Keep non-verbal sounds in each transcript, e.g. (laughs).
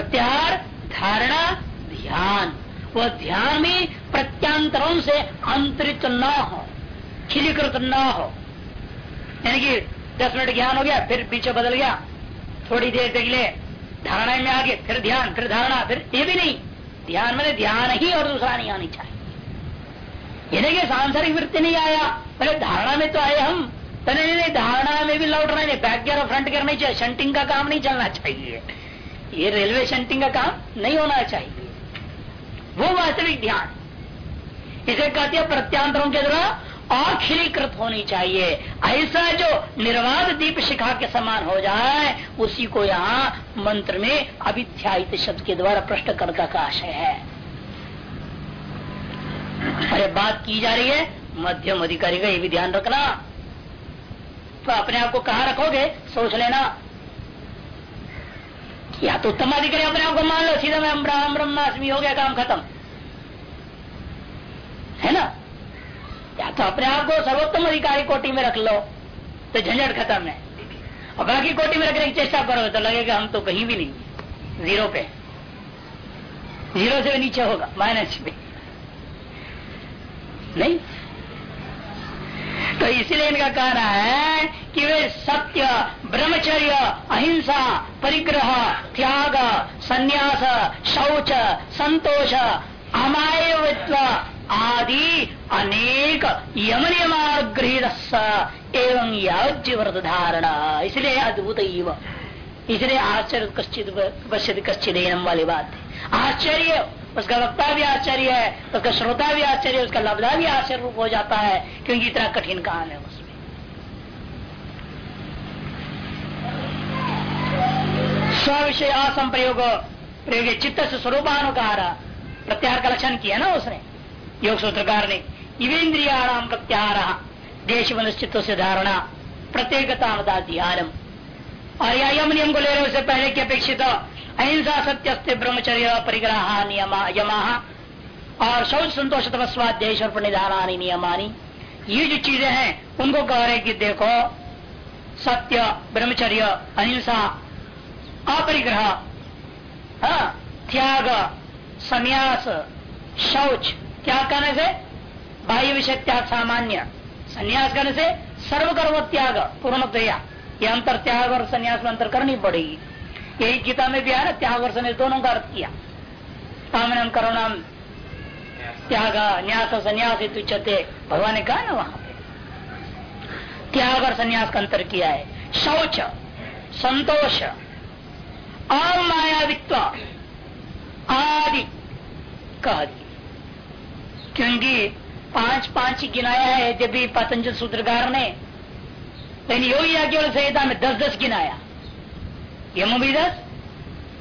प्रत्याहार धारणा ध्यान। वह ध्यान में प्रत्यांतरों से अंतरित न हो खिलीकृत न हो। यानी कि दस मिनट ज्ञान हो गया फिर पीछे बदल गया थोड़ी देर तक लिए धारणा में आगे फिर ध्यान फिर धारणा फिर ये भी नहीं। ध्यान मैंने ध्यान ही और दूसरा नहीं आनी चाहिए। यानी कि सांसारिक वृत्ति नहीं आया पहले धारणा में तो आए हम। तो नहीं, धारणा में भी लौट रहे बैक गियर और फ्रंट गियर नहीं चाहिए शंटिंग का काम नहीं चलना चाहिए। ये रेलवे शंटिंग का काम नहीं होना चाहिए। वो वास्तविक ध्यान। इसे कहते हैं प्रत्यांतरों के द्वारा अखिलीकृत होनी चाहिए। ऐसा जो निर्वाध दीप शिखा के समान हो जाए, उसी को यहाँ मंत्र में अभिध्यायित शब्द के द्वारा प्रश्नकर्ता का आशय है। अरे, बात की जा रही है, मध्यम अधिकारी का ये भी ध्यान रखना। तो अपने आप को कहा रखोगे? सोच लेना। या तो उत्तम अधिकारी अपने आप को मान लो, सीधा मैं ब्रह्म ब्रह्मास्मि हो गया, काम खत्म। है ना? या तो अपने आप को सर्वोत्तम अधिकारी कोटि में रख लो तो झंझट खत्म है। और बाकी कोटि में रखने की चेष्टा करोगे तो लगेगा हम तो कहीं भी नहीं ज़ीरो पे। ज़ीरो से भी नीचे होगा, माइनस पे नहीं? तो इसलिए इनका कहना है कि वे सत्य, ब्रह्मचर्य, अहिंसा, परिग्रह, त्याग, संन्यास, शौच, संतोष, अमायवित्व आदि अनेक यम नियमागृहित एवं याज्यव्रत धारणा इसलिए अद्भुत इसलिए आश्चर्य कश्चित पश्चित कश्चित वाली बात है। आश्चर्य, उसका वक्ता भी आश्चर्य है, उसका श्रोता भी आश्चर्य उसका लब्धा भी आश्चर्य रूप हो जाता है, क्योंकि इतना कठिन काम है उसमें स्व विषय असंप्रयोग प्रयोग चित्त से स्वरूपानुकार प्रत्याहार का लक्षण किया ना उसने। योग सूत्रकार ने इवेन्द्रियाणाम प्रत्याहार देश चित्त से धारणा प्रत्येकता ध्यानम और या यम नियम को ले रहे उससे पहले की अपेक्षित अहिंसा सत्य ब्रह्मचर्य, परिग्रह, नियम, यमा, और शौच, संतोष तपस्वाध्याय और प्रणिधानी नियमानी। ये जो चीज़ें हैं, उनको कह रहे कि देखो, सत्य, ब्रह्मचर्य, अहिंसा अपरिग्रह हाँ, त्याग संन्यास शौच त्याग करने से बाह्य विषय त्याग सामान्य संन्यास करने से सर्वकर्म त्याग पूर्णतया ये अंतर त्याग और संन्यास में अंतर करनी पड़ेगी। यही गीता में भी ना त्याग और संन्यास दोनों का अर्थ किया। कामनम करुणाम त्याग न्यास और संन्यास भगवान ने कहा ना वहाँ पे त्याग और संन्यास का अंतर किया है। शौच संतोष अमायावित्व आदि। कह दी क्योंकि पाँच पाँच गिनाया है, जब भी पतंजल सूत्रकार ने। लेकिन योगी केवल संहिता में दस दस गिनाया। यम भी दस,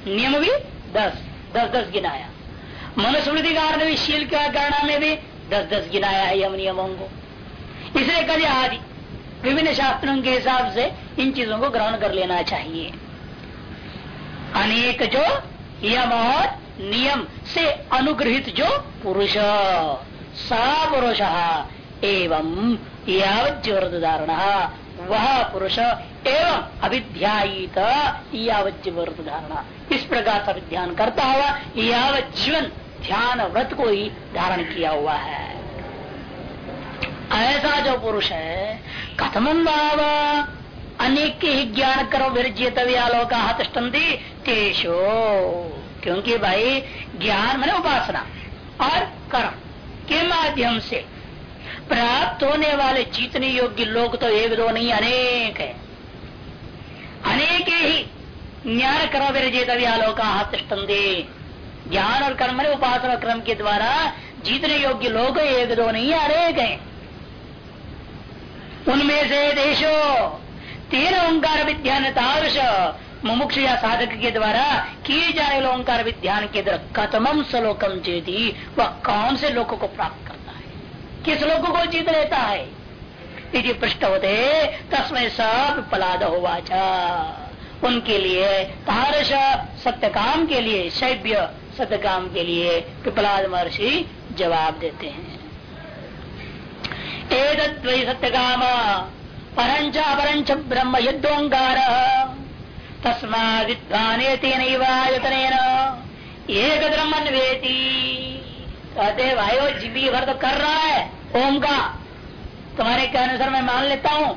नियम भी दस दस दस गिनाया। मनुस्मृतिकार ने भी, शील का गणना में भी दस दस गिनाया है यम नियमों को। इसलिए कभी आदि, विभिन्न शास्त्रों के हिसाब से इन चीज़ों को ग्रहण कर लेना चाहिए। अनेक जो यम और नियम से अनुग्रहित जो पुरुष। सा पुरुष एवं यावज्यवर्त धारण वह पुरुष एवं यावज्यवर्त धारणा इस प्रकार से ध्यान करता हुआ यावत जीवन ध्यान व्रत को ही धारण किया हुआ है। ऐसा जो पुरुष है कथम भाव अनेक ही ज्ञान करो विरजित आलोक तिष्ठती तेषो। क्योंकि भाई, ज्ञान मैंने उपासना और कर्म के माध्यम से प्राप्त होने वाले जीतने योग्य लोग तो एक दो नहीं, अनेक है। अनेक ही ज्ञान कर्म विरजित आलोक तिष्ठते ज्ञान और कर्म ने उपासना क्रम के द्वारा जीतने योग्य लोग एक दो नहीं, अनेक है। उनमें से देशो तीन ओंकार विद्यान तादृश। मुमुक्ष या साधक के द्वारा किए वाले ओंकार विज्ञान के द्वारा कतमम सलोकम चेती वह कौन से लोगों को प्राप्त करता है? किस लोगों को जीत लेता है? यदि पृष्ठ होते, तस्में सब पलाद होवाचा। उनके लिए तारस सत्य काम के लिए, शैव्य सत्य काम के लिए पिपलाद महर्षि जवाब देते हैं। एक सत्य काम परंच अपरंच ब्रह्म युद्धोंकार तस्मादित्वाने तेन एक वेती कहते भाई जीवी भर तो कर रहा है ओम का तुम्हारे के अनुसार मैं मान लेता हूँ,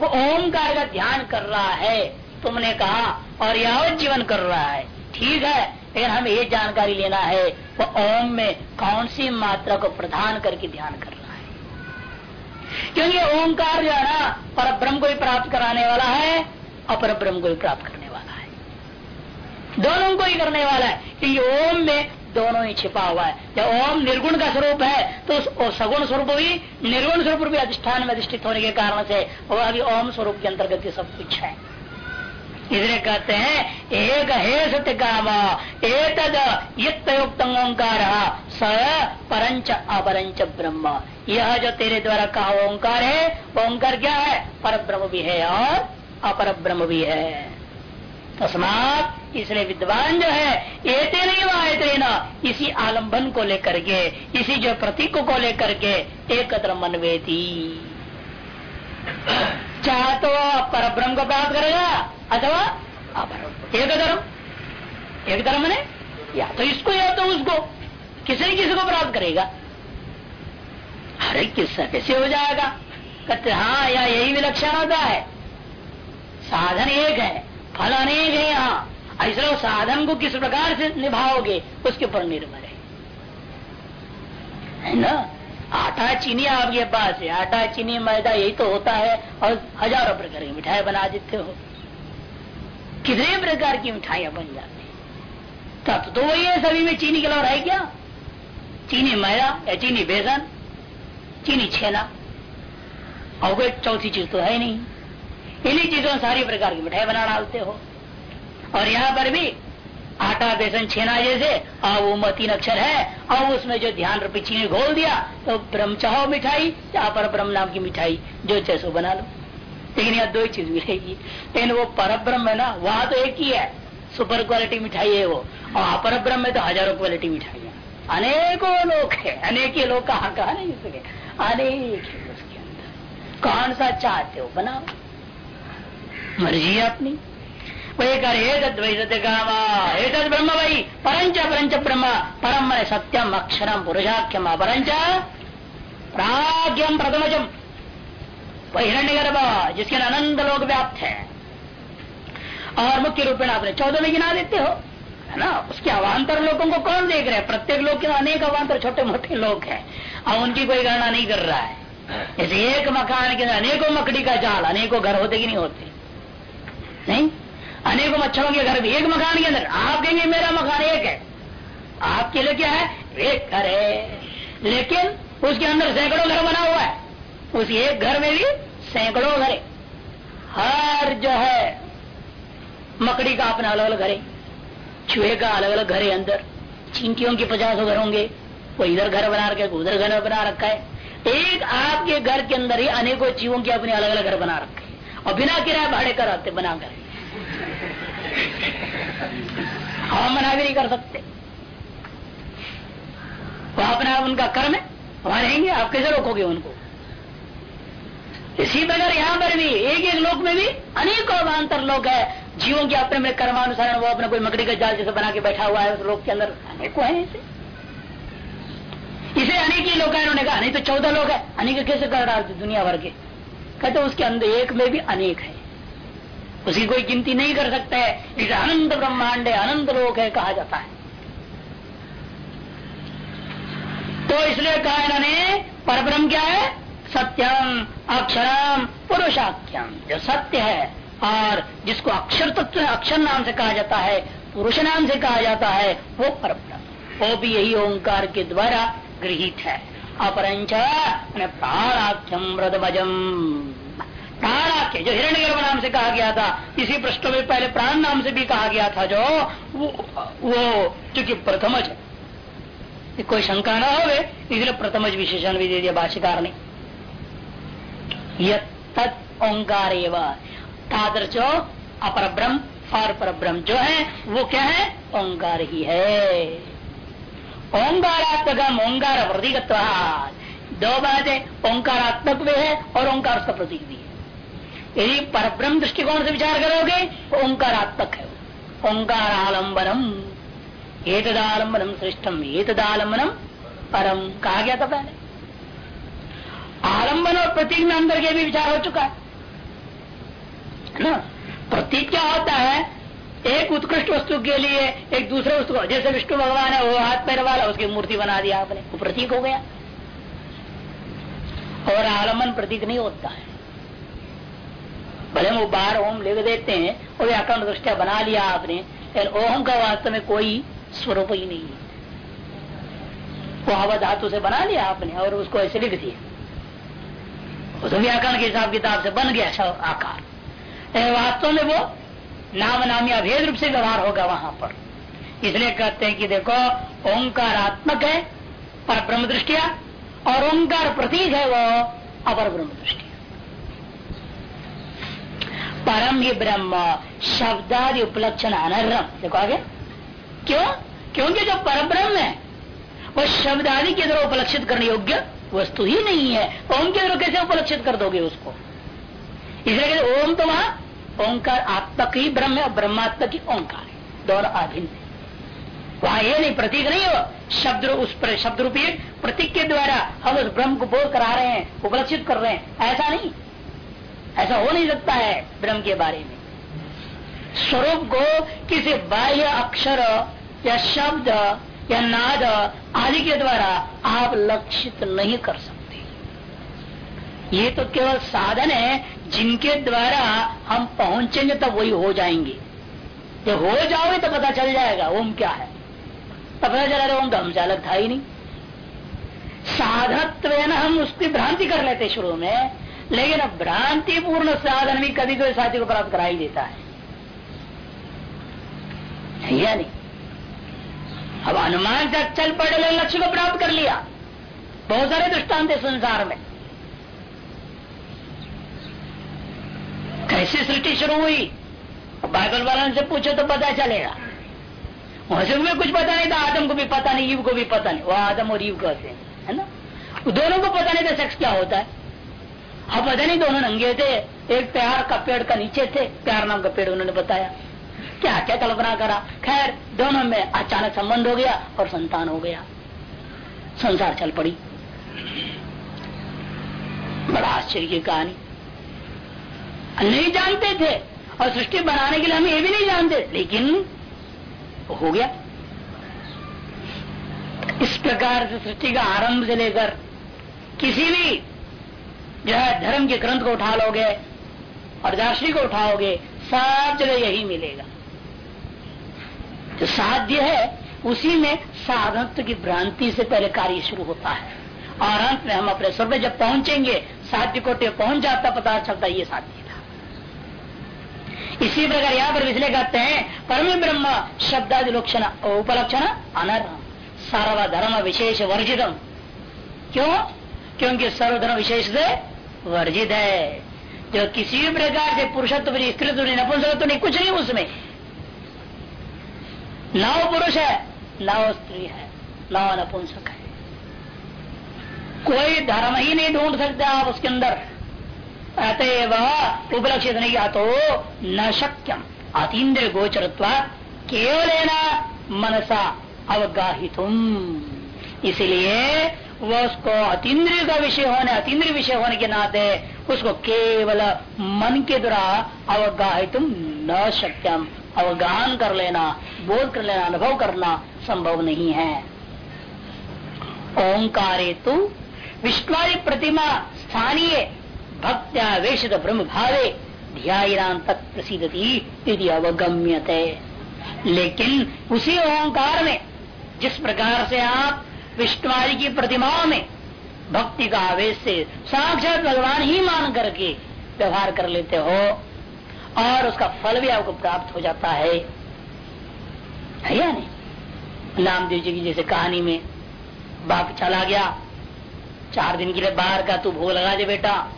वो ओमकार का ध्यान कर रहा है, तुमने कहा, और यावत जीवन कर रहा है। ठीक है, लेकिन हमें ये जानकारी लेना है, वो ओम में कौन सी मात्रा को प्रधान करके ध्यान कर क्योंकि ओंकार जो है ना पर ब्रह्म को भी प्राप्त कराने वाला है अपर ब्रह्म को भी प्राप्त करने वाला है। दोनों को ही करने वाला है, क्योंकि ओम में दोनों ही छिपा हुआ है। जब ओम निर्गुण का स्वरूप है तो सगुण स्वरूप भी, निर्गुण स्वरूप भी अधिष्ठान में अधिष्ठित होने के कारण से, वह अभी ओम स्वरूप के अंतर्गत सब कुछ है। इसलिए कहते हैं, एक हे सत्य काम एक युक्त ओंकार, स परंच अपरंच ब्रह्म। यह जो तेरे द्वारा कहा ओंकार है ओंकार क्या है? पर ब्रह्म भी है और अपर ब्रह्म भी है। तस्मात इसलिए विद्वान जो है, एते नहीं वायते इसी आलंबन को लेकर के, इसी जो प्रतीक को लेकर के, एकत्र मनवेती। चाह तो पर ब्रह्म को प्राप्त करेगा, अथवा अपर एक धर्म। एक धर्म ने, या तो इसको या तो उसको। किसी न किसी को प्राप्त करेगा? अरे, किस्सा कैसे हो जाएगा? कहते हाँ या यही विलक्षण होता है। साधन एक है, फल अनेक है यहाँ। ऐसे साधन को किस प्रकार से निभाओगे, उसके ऊपर निर्भर है। ना? आटा, चीनी, आपके पास है। आटा, चीनी, मैदा, यही तो होता है, और हज़ारों प्रकार की मिठाई बना देते हो। कितने प्रकार की मिठाइयाँ बन जाती तब तो वही है, सभी में चीनी के अलावा है क्या? चीनी मैदा या चीनी बेसन? चीनी छेना। और कोई चौथी चीज़ तो है नहीं। इन्हीं चीज़ों में सारी प्रकार की मिठाई बना डालते हो। और यहाँ पर भी आटा, बेसन, छेना जैसे और वो तीन अक्षर है। और उसमें जो ध्यान रूपी चीनी घोल दिया तो ब्रह्म चाहो मिठाई या पर ब्रह्म नाम की मिठाई जो चाहे बना लो। लेकिन यहाँ दो ही चीज़ मिलेगी। लेकिन वो पर ब्रह्म है ना, वहाँ तो एक ही है। सुपर क्वालिटी मिठाई है वो। और अपर ब्रह्म में तो हज़ारों क्वालिटी मिठाई है। अनेकों लोग है। अनेक लोग कहा नहीं सके। अनेक है उसके अंदर। कौन सा चाहते हो? बनाओ। मर्ज़ी अपनी। वही कर ब्रह्म वही परंच परंच ब्रह्म। परम सत्यम, अक्षरम, पुरुषाख्यम परंच प्राग्यम प्रथमजम। वही हिरण्य गर्भ जिसके अनंत लोग व्याप्त है। और मुख्य रूप में आपने चौदह में गिना देते हो, है ना? उसके अवान्तर लोगों को कौन देख रहे हैं? प्रत्येक लोग के अनेक अवान्तर छोटे मोटे लोग हैं। और उनकी कोई गणना नहीं कर रहा है। जैसे एक मकान के अंदर अनेकों मकड़ी का जाल, अनेकों घर होते कि नहीं होते? नहीं? अनेकों मच्छरों के घर भी एक मकान के अंदर। आप कहेंगे, मेरा मकान एक है। आपके लिए क्या है? एक घर है। लेकिन उसके अंदर सैकड़ों घर बना हुआ है। उस एक घर में भी सैकड़ों घर। हर जो है, मकड़ी का अपना अलग अलग घर। है चूहे का अलग अलग घर है अंदर। चिंकियों के पचास घर होंगे। वो इधर घर बना रखा रखे उधर घर बना रखा है। एक आपके घर के अंदर ही अनेकों जीवों के अपने अलग अलग घर बना रखे हैं। और बिना किराया भाड़े कराते बना कर हम मना भी नहीं कर सकते। वो अपना उनका कर्म है वहाँ रहेंगे आप कैसे रोकोगे उनको? इसी प्रकार यहाँ पर भी एक एक लोक में भी अनेकों अवान्तर लोग है, जीवों के अपने में कर्मानुसार वो अपने कोई मकड़ी का जाल जैसे बना के बैठा हुआ है, उस लोक के अंदर अनेकों है इसे अनेक ही लोग उन्होंने कहा, नहीं तो चौदह लोग है। अनेक कैसे कर डालते दुनिया भर के? कहते उसके अंदर एक में भी अनेक है। उसकी कोई गिनती नहीं कर सकता है। इसे अनंत ब्रह्मांड है, अनंत लोक है, कहा जाता है। तो इसलिए कहा इन्होंने, परब्रह्म क्या है? सत्यम, अक्षरम, पुरुषाख्यम। जो सत्य है, और जिसको अक्षर तत्व, अक्षर नाम से कहा जाता है, पुरुष नाम से कहा जाता है, वो परब्रह्म। वो भी यही ओंकार के द्वारा गृहित है। अपरंच प्राणाख्यम व्रतभजम प्राणाख्य जो हिरण्य गर्भ नाम से कहा गया था इसी प्रश्न में पहले प्राण नाम से भी कहा गया था जो वो, वो चूँकि प्रथमज। कोई शंका ना हो इसलिए प्रथमज विशेषण भी दे दिया भाष्यकार ने। ओंकार तादृशो अपर ब्रह्म और पर ब्रह्म जो है वो क्या है? ओंकार ही है। ओंकारात्मक ओंकार प्रतीक दो बात है ओंकारात्मक भी है और ओंकार उसका प्रतीक भी है। यदि परब्रह्म दृष्टिकोण से विचार करोगे तो ओंकारात्मक है। ओंकार आलम्बनम एतदालंबनम श्रेष्ठम। एतदालंबनम परम। कहा गया था पहले? आलंबन और प्रतीक में अंदर के भी विचार हो चुका है ना? प्रतीक क्या होता है? एक उत्कृष्ट वस्तु के लिए एक दूसरे वस्तु जैसे विष्णु भगवान है, वो हाथ पैर वाला, उसकी मूर्ति बना दिया आपने। वो प्रतीक हो गया। और आलंबन प्रतीक नहीं होता है। भले वो बाहर ओम लिख देते हैं, वो व्याकरण दृष्टिया बना लिया आपने, लेकिन ओम का वास्तव में कोई स्वरूप ही नहीं है। वो हवा धातु से बना लिया आपने, और उसको ऐसे लिख दिया। तो व्याकरण के हिसाब किताब से बन गया आकार। वास्तव में वो नाम नामी अभेद रूप से व्यवहार होगा वहाँ पर। इसलिए कहते हैं कि देखो, ओंकारात्मक है पर ब्रह्म दृष्टिया और ओंकार प्रतीक है वो अपर ब्रह्म दृष्टि परम ही ब्रह्म, शब्दादि उपलक्षण अनर्म देखो आगे। क्यों? क्योंकि जो पर ब्रह्म है वह शब्द आदि के द्वारा उपलक्षित करने योग्य वस्तु ही नहीं है। ओम के द्वारा कैसे उपलक्षित कर दोगे उसको? इसलिए ओम तो वहाँ ओंकार आत्मक ही ब्रह्म और ब्रह्मात्मक ही ओंकार है। दोनों अभिन्न वहाँ ये नहीं प्रतीक नहीं हो, शब्द उस शब्द रूपी प्रतीक के द्वारा हम उस ब्रह्म को बोध करा रहे हैं, उपलक्षित कर रहे हैं। ऐसा नहीं। ऐसा हो नहीं सकता है ब्रह्म के बारे में। स्वरूप को किसी बाह्य अक्षर या शब्द या नाद आदि के द्वारा आप लक्षित नहीं कर सकते। ये तो केवल साधन है जिनके द्वारा हम पहुँचेंगे तब वही हो जाएँगे। जब हो जाओगे तो पता चल जाएगा ओम क्या है। तब पता चला रहे ओम तो हमसे अलग था ही नहीं। साधत्व हम उसकी भ्रांति कर लेते शुरू में, लेकिन अब भ्रांति पूर्ण साधन भी कभी कभी साथी को प्राप्त करा ही देता है। या नहीं? अब अनुमान से चल पड़े लक्ष्य को प्राप्त कर लिया। बहुत सारे दृष्टांत संसार में। कैसे सृष्टि शुरू हुई? बाइबल वालों से पूछो तो पता चलेगा। वहाँ भी कुछ पता नहीं था, आदम को भी पता नहीं, ईव को भी पता नहीं। वो आदम और ईव कहते हैं, है ना? दोनों को पता नहीं था सेक्स क्या होता है। अब पता नहीं, दोनों नंगे थे, एक प्यार का पेड़ का नीचे थे, प्यार नाम का पेड़ उन्होंने बताया। क्या क्या कल्पना करा? खैर, दोनों में अचानक संबंध हो गया और संतान हो गया। संसार चल पड़ी। बड़ा आश्चर्य की कहानी। नहीं जानते थे। और सृष्टि बनाने के लिए हम ये भी नहीं जानते। लेकिन हो गया। इस प्रकार से सृष्टि का आरंभ से लेकर किसी भी जो है धर्म के ग्रंथ को उठा लोगे और दार्शनिक को उठाओगे, सब जगह यही मिलेगा। जो साध्य है, उसी में साधत्व की भ्रांति से पहले कार्य शुरू होता है। और अंत में हम अपने स्वर्ग जब पहुँचेंगे, साध्य कोटे पहुँच जाता, पता चलता ये साध्य। इसी प्रकार यहाँ पर इसलिए कहते हैं, परम ब्रह्म शब्दादिलोक्षण उपलक्षण अनर सर्वधर्म विशेष वर्जितम। क्यों? क्योंकि सर्वधर्म विशेष से वर्जित है। जो किसी भी प्रकार से पुरुषत्व स्त्रीत्व नहीं, नपुंसकत्व नहीं, कुछ नहीं उसमें। न वो पुरुष है, न वो स्त्री है, न वो नपुंसक है। कोई धर्म ही नहीं ढूंढ सकते आप उसके अंदर। अतएव उपलक्षित नहीं किया तो न शक्यम। अतीन्द्र गोचर केवल मनसा अवगाहित इसलिए वो उसको अतीन्द्रिय का विषय होने, अतीन्द्रिय विषय होने के नाते उसको केवल मन के द्वारा अवगाहित न शक्यम। अवगाहन कर लेना, बोध कर लेना, अनुभव करना संभव नहीं है। ओंकारे तो विश्वारी प्रतिमा स्थानीय भक्त्यावेशित ब्रह्म भावे ध्यान तक तत्प्रसिद्धि अवगम्यते। लेकिन उसी ओंकार में, जिस प्रकार से आप विष्णुवारी की प्रतिमाओं में भक्ति का आवेश से साक्षात भगवान ही मान करके व्यवहार कर लेते हो, और उसका फल भी आपको प्राप्त हो जाता है। है या नहीं? नामदेव जी की जैसे कहानी में बाप चला गया, चार दिन के लिए बाहर का तू भोग लगा दे बेटा।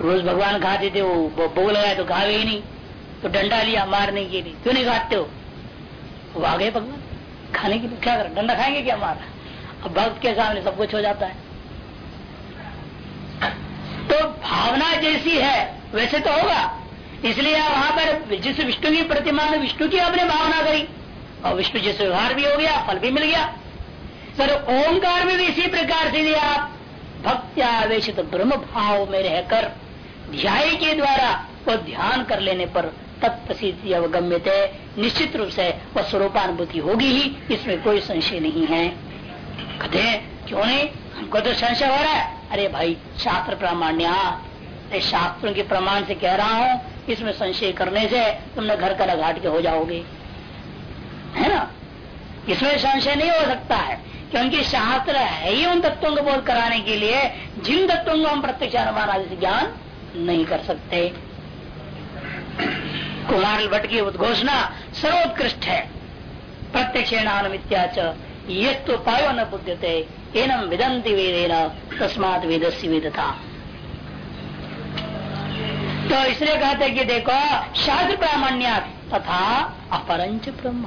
रोज भगवान खाते थे, वो भोग लगाए तो खावे ही नहीं तो डंडा लिया मारने के लिए क्यों नहीं खाते हो? वो आ गए भगवान। खाने के लिए क्या कर? डंडा खाएँगे क्या हमारा अब भक्त के सामने सब कुछ हो जाता है। तो भावना जैसी है, वैसे तो होगा। इसलिए वहाँ पर जिस विष्णु की प्रतिमा में विष्णु की आपने भावना करी, और विष्णु जैसे व्यवहार भी हो गया, फल भी मिल गया। सर ओंकार में भी इसी प्रकार से आप भक्त्यावेशित तो ब्रह्म भाव में रहकर ध्याय के द्वारा वो ध्यान कर लेने पर तत्प्रसिद्धि अवगम्य थे निश्चित रूप से वह स्वरूपानुभूति होगी ही, इसमें कोई संशय नहीं है। कहते क्यों नहीं? हमको तो संशय हो रहा है। अरे भाई, शास्त्र प्रामाण्य। शास्त्रों के प्रमाण से कह रहा हूँ, इसमें संशय करने से तुमने घर का घाट के हो जाओगे। है ना? इसमें संशय नहीं हो सकता है, क्योंकि शास्त्र है ही उन तत्वों को बोध कराने के लिए, जिन तत्वों को हम प्रत्यक्ष अनुमान आदि से ज्ञान नहीं कर सकते। कुमार भट्ट की उद्घोषणा सर्वोत्कृष्ट है। प्रत्यक्ष ये तो पायो न बुद्धते एनम विदंती वेदेन, तस्मात वेदस्य वेदता। तो इसलिए कहते कि देखो, शास्त्र प्रामाण्य तथा अपरंच ब्रह्म।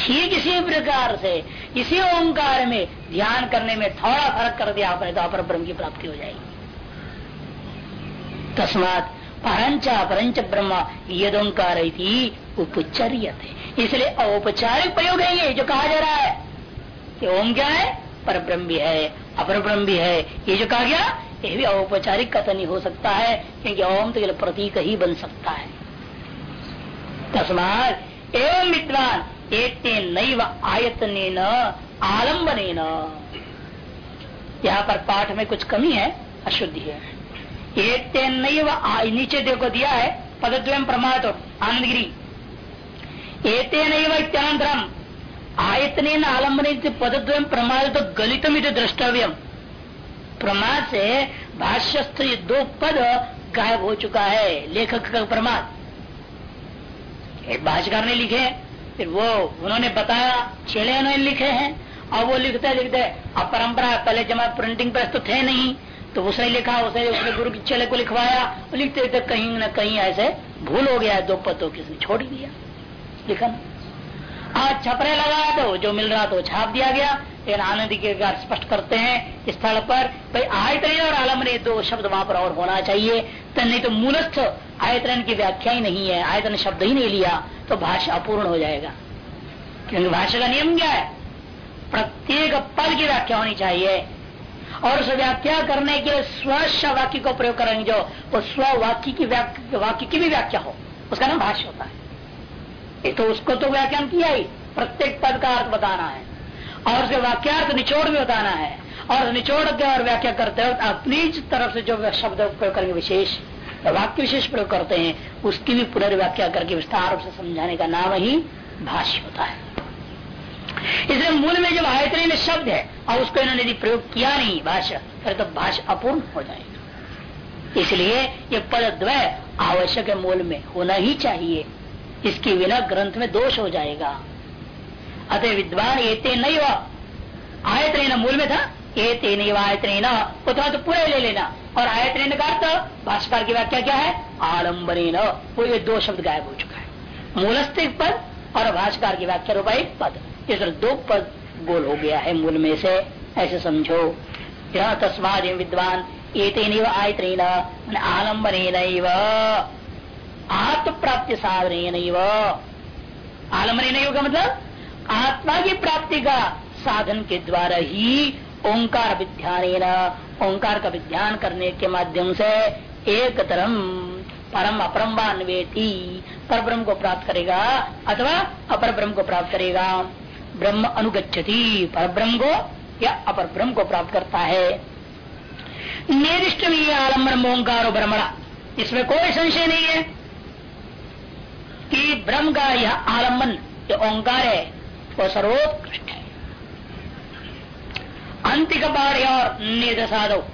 ठीक इसी प्रकार से, इसी ओंकार में ध्यान करने में थोड़ा फ़र्क कर दिया आपने तो अपर ब्रह्म की प्राप्ति हो जाएगी। तस्मात परंच अपरंच ब्रह्म यद ओंकार उपचर्य थे इसलिए औपचारिक प्रयोग है ये जो कहा जा रहा है कि ओम क्या है? पर ब्रह्म भी है अपर ब्रह्म भी है। ये जो कहा गया, ये भी औपचारिक कथन ही हो सकता है, क्योंकि ओम तो प्रतीक ही बन सकता है। तस्मात एवं विद्वान एक नैव आयतन आलंबन यहाँ पर पाठ में कुछ कमी है, अशुद्धि है। एक नैव नीचे देखो, दिया है पदद्वयम प्रमाण आनंदगिरी। एतेन इत्यानंतरम आयतन आलंबन पदद्वयम प्रमाण तो गलितम द्रष्टव्यम। प्रमाद से भाष्यस्थ ये दो पद गायब हो चुका है, लेखक का प्रमाद एक भाष्यकार ने लिखे, फिर वो, उन्होंने बताया छेड़े उन्होंने लिखे हैं, और वो लिखते लिखते अब परंपरा पहले जमा प्रिंटिंग प्रेस तो थे नहीं तो उसने लिखा उसने उसने गुरु की चेले को लिखवाया लिखते लिखते कहीं ना कहीं ऐसे भूल हो गया दो पदों किसने छोड़ दिया लिखन आज छपरे लगा तो जो मिल रहा तो छाप दिया गया। लेकिन आनंद के स्पष्ट करते हैं स्थल पर, भाई आयतन और आलम ने दो शब्द वहाँ पर और होना चाहिए। तो नहीं तो मूलस्थ आयतन की व्याख्या ही नहीं है आयतन शब्द ही नहीं लिया तो भाषा अपूर्ण हो जाएगा। क्योंकि भाषा का नियम क्या है? प्रत्येक पद की व्याख्या होनी चाहिए। और उस व्याख्या करने के स्व वाक्य को प्रयोग करेंगे जो वो स्व वाक्य की वाक्य की भी व्याख्या हो। उसका नाम भाष्य होता है। ये तो उसको तो व्याख्यान किया ही। प्रत्येक पद का अर्थ बताना है। और उसके वाक्यार्थ निचोड़ भी बताना है। और निचोड़ के और व्याख्या करते हो अपनी तरफ़ से जो शब्द प्रयोग करेंगे विशेष वाक्य विशेष प्रयोग करते हैं, उसकी भी पुनर्व्याख्या करके विस्तार से समझाने का नाम ही भाष्य होता है। इसलिए मूल में जब आयतन शब्द है, और उसको इन्होंने यदि प्रयोग किया नहीं भाषा फिर तो भाषा अपूर्ण हो जाएगा। इसलिए ये पद द्वय आवश्यक है मूल में, होना ही चाहिए। इसके बिना ग्रंथ में दोष हो जाएगा। अतः विद्वान एते नहीं आयतन मूल में था, एते नहीं आयतन उतना तो पूरे ले लेना। और आयतन का अर्थ भाष्कर की व्याख्या क्या है? आलंबन वो ये दो शब्द गायब हो चुका है। मूलस्थिक पद और भाष्कर की व्याख्या रूपाई पद। इस दो पद गोल हो गया है मूल में से, ऐसे समझो। यह तस्माद विद्वान एतेन आयतन आलंबन आत्म प्राप्ति साधन आलंबन का मतलब? आत्मा की प्राप्ति का साधन के द्वारा ही ओंकार विध्यान ओंकार का विध्यान करने के माध्यम से एक तरम परम अपरम वेती पर ब्रह्म को प्राप्त करेगा, अथवा अपर ब्रह्म को प्राप्त करेगा। ब्रह्म अनुगछति पर ब्रह्म को या अपर ब्रह्म को प्राप्त करता है। निर्दिष्ट आलंबन ओंकार ब्रह्मणा। इसमें कोई संशय नहीं है कि ब्रह्म का यह आलंबन, जो ओंकार है, वो सर्वोत्कृष्ट है। अंतिक बाढ़ और निध साधो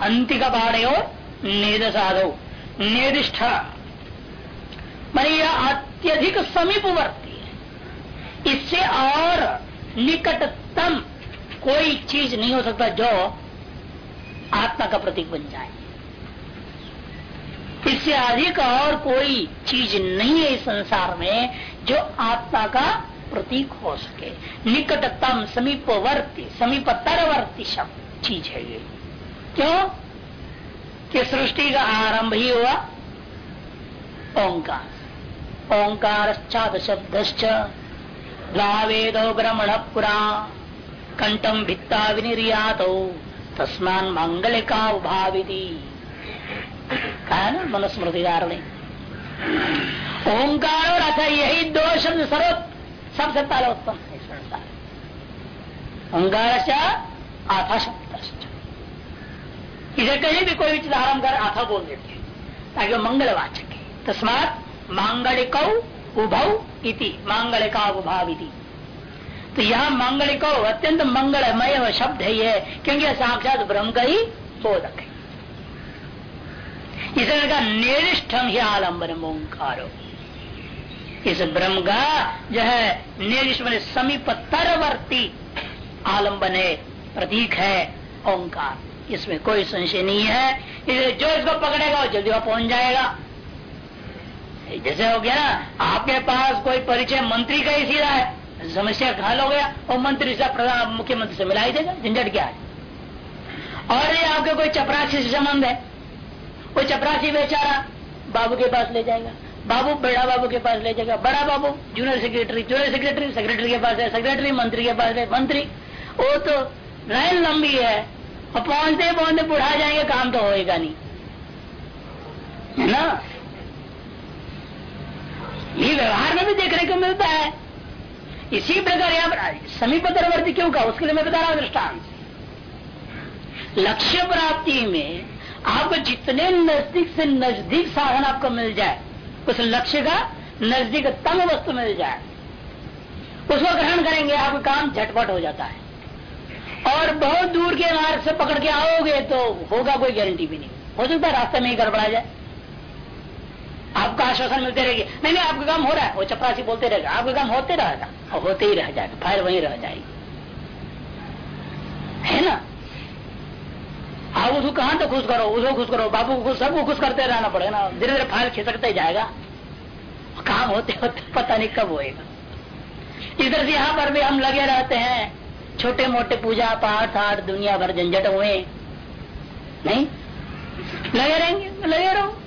अंतिक बाढ़ और निध साधो निर्दिष्ट। मान यह अत्यधिक समीपवर्ती। इससे और निकटतम कोई चीज़ नहीं हो सकता जो आत्मा का प्रतीक बन जाए। इससे अधिक और कोई चीज़ नहीं है इस संसार में जो आत्मा का प्रतीक हो सके। निकटतम, समीपवर्ती समीपतरवर्ती शब्द चीज़ है ये। क्यों? कि सृष्टि का आरंभ ही हुआ ओंकार। ओंकार शब्द द्रावेदो ब्रह्मण पुरा। कंठम भित्ता विनिर्यात। तस्मान मंगलिका उभाविति। कहा ना मनुस्मृति ने ओंकार और अथ यही दो शब्द सर्व सबसे पहले है ओंकार आथा शब्द इसे कहीं भी कोई चीज़ आरंभ कर आथा बोल देते हैं ताकि मंगलवाचक। है तस्मात मांगलिक उभव इति मांगलिका उभाव इति तो यह मांगलिको अत्यंत मंगलमय शब्द है ये, क्योंकि साक्षात ब्रह्म का ही बोधक है। इसने कहा निरिष्ठम ही आलंबन ओंकारो। इस ब्रह्म का जो है निरिष्ठ समीप तरवर्ती आलंबन है प्रतीक है ओंकार। इसमें कोई संशय नहीं है। जो इसको पकड़ेगा वो जल्दी वहाँ पहुँच जाएगा। जैसे हो गया? ना आपके पास कोई परिचय मंत्री का ही सीधा है। समस्या का हल हो गया। और मंत्री से प्रधान मुख्यमंत्री से मिला ही देगा। झंझट क्या है? और ये आपके कोई चपरासी से संबंध है? वो चपरासी बेचारा बाबू के पास ले जाएगा। बाबू, बड़ा बाबू के पास ले जाएगा। बड़ा बाबू junior secretary junior secretary secretary के पास है सेक्रेटरी मंत्री के पास है, मंत्री। वो तो लाइन लंबी है। और पहुँचते पहुँचते बुढ़ा जाएँगे, काम तो होएगा नहीं। है ना? ये व्यवहार में भी देखने को मिलता है। इसी प्रकार यहाँ पर समीप दरवर्ती क्यों का उसके लिए मैं बता रहा हूँ दृष्टांत। लक्ष्य प्राप्ति में आपको जितने नज़दीक से नज़दीक साधन आपको मिल जाए, उस लक्ष्य का नज़दीक तम वस्तु मिल जाए, उसको ग्रहण करेंगे, आपका काम झटपट हो जाता है। और बहुत दूर के मार्ग से पकड़ के आओगे तो होगा कोई गारंटी भी नहीं। हो सकता रास्ते में ही गड़बड़ा जाए। आपका आश्वासन मिलते रहेगी। नहीं नहीं, आपका काम हो रहा है। वो चपरासी बोलते रहेगा। आपका काम होते रहेगा। और होते ही रह जाएगा। फायर वहीं रह जाएगी। है ना? आप उसको कहाँ तक खुश करो? उसको खुश करो। बाबू को खुश सबको खुश करते रहना पड़ेगा ना। धीरे धीरे फ़ाइल खिसकते ही जाएगा। काम होते होते पता नहीं कब होएगा। इधर से यहाँ पर भी हम लगे रहते हैं। छोटे मोटे पूजा पाठ, आठ, दुनिया भर झंझट हुए। नहीं? लगे रहेंगे? लगे रहो।